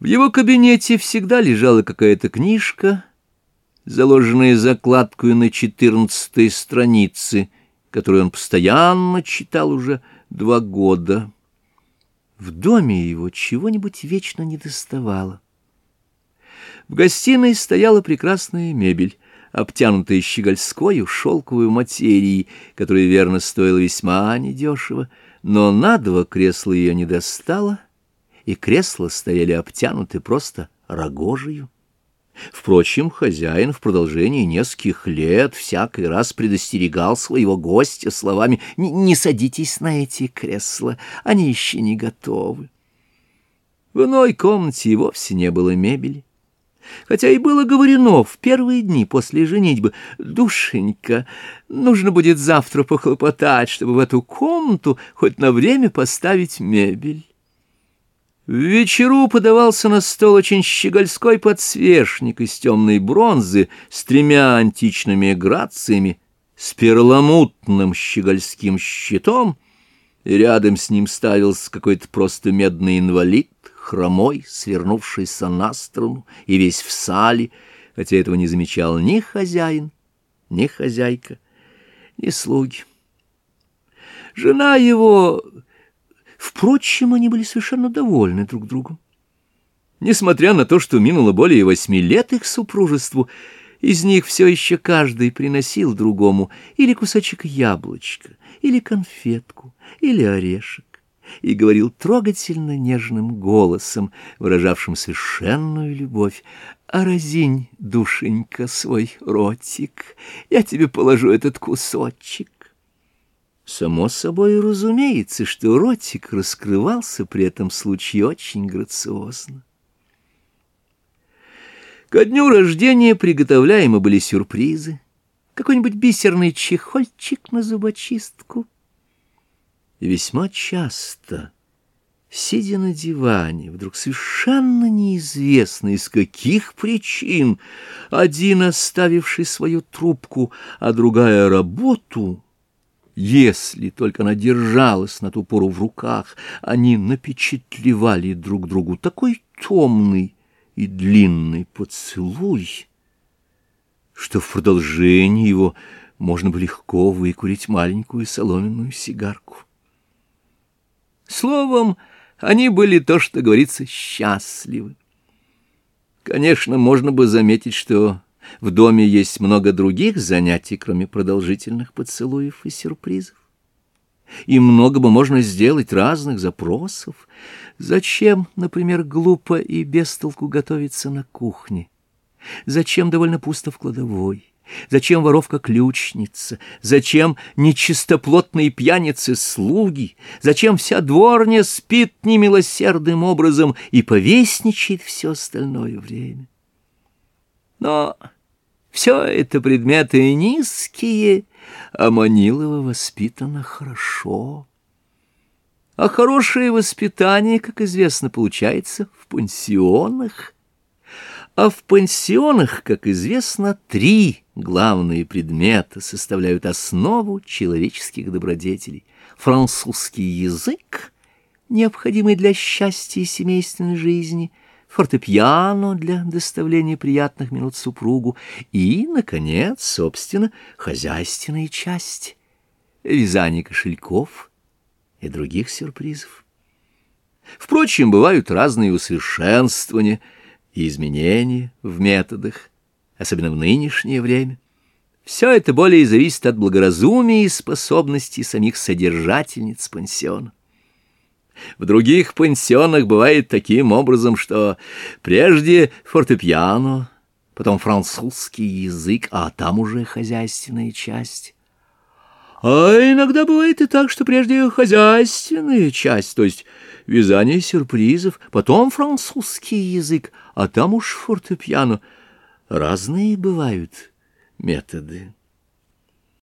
В его кабинете всегда лежала какая-то книжка, заложенная закладкой на четырнадцатой странице, которую он постоянно читал уже два года. В доме его чего-нибудь вечно не доставало. В гостиной стояла прекрасная мебель, обтянутая щегольской шелковой материей, которая, верно, стоила весьма недешево, но на два кресла ее не достало — и кресла стояли обтянуты просто рогожею. Впрочем, хозяин в продолжении нескольких лет всякий раз предостерегал своего гостя словами «Не садитесь на эти кресла, они еще не готовы». В иной комнате и вовсе не было мебели. Хотя и было говорено в первые дни после женитьбы, «Душенька, нужно будет завтра похлопотать, чтобы в эту комнату хоть на время поставить мебель». В вечеру подавался на стол очень щегольской подсвечник из темной бронзы с тремя античными грациями, с перламутным щегольским щитом, и рядом с ним ставился какой-то просто медный инвалид, хромой, свернувшийся на струну и весь в сале, хотя этого не замечал ни хозяин, ни хозяйка, ни слуги. Жена его Впрочем, они были совершенно довольны друг другом. Несмотря на то, что минуло более восьми лет их супружеству, из них все еще каждый приносил другому или кусочек яблочка, или конфетку, или орешек, и говорил трогательно нежным голосом, выражавшим совершенную любовь. «А душенька, свой ротик, я тебе положу этот кусочек». Само собой разумеется, что ротик раскрывался при этом случае очень грациозно. Ко дню рождения приготовляемы были сюрпризы, какой-нибудь бисерный чехольчик на зубочистку. И весьма часто, сидя на диване, вдруг совершенно неизвестно из каких причин, один оставивший свою трубку, а другая работу — если только она держалась на ту пору в руках, они напечатлевали друг другу такой томный и длинный поцелуй, что в продолжении его можно было легко выкурить маленькую соломенную сигарку. Словом, они были то, что говорится, счастливы. Конечно, можно бы заметить, что в доме есть много других занятий, кроме продолжительных поцелуев и сюрпризов. И много бы можно сделать разных запросов. Зачем, например, глупо и без толку готовиться на кухне? Зачем довольно пусто в кладовой? Зачем воровка-ключница? Зачем нечистоплотные пьяницы-слуги? Зачем вся дворня спит немилосердным образом и повесничает все остальное время? Но все это предметы низкие, а Манилова воспитана хорошо. А хорошее воспитание, как известно, получается в пансионах. А в пансионах, как известно, три главные предмета составляют основу человеческих добродетелей. Французский язык, необходимый для счастья и семейственной жизни – фортепиано для доставления приятных минут супругу и, наконец, собственно, хозяйственные части, вязание кошельков и других сюрпризов. Впрочем, бывают разные усовершенствования и изменения в методах, особенно в нынешнее время. Все это более зависит от благоразумия и способностей самих содержательниц пансиона. В других пансионах бывает таким образом, что прежде фортепиано, потом французский язык, а там уже хозяйственная часть. А иногда бывает и так, что прежде хозяйственная часть, то есть вязание сюрпризов, потом французский язык, а там уж фортепиано. Разные бывают методы.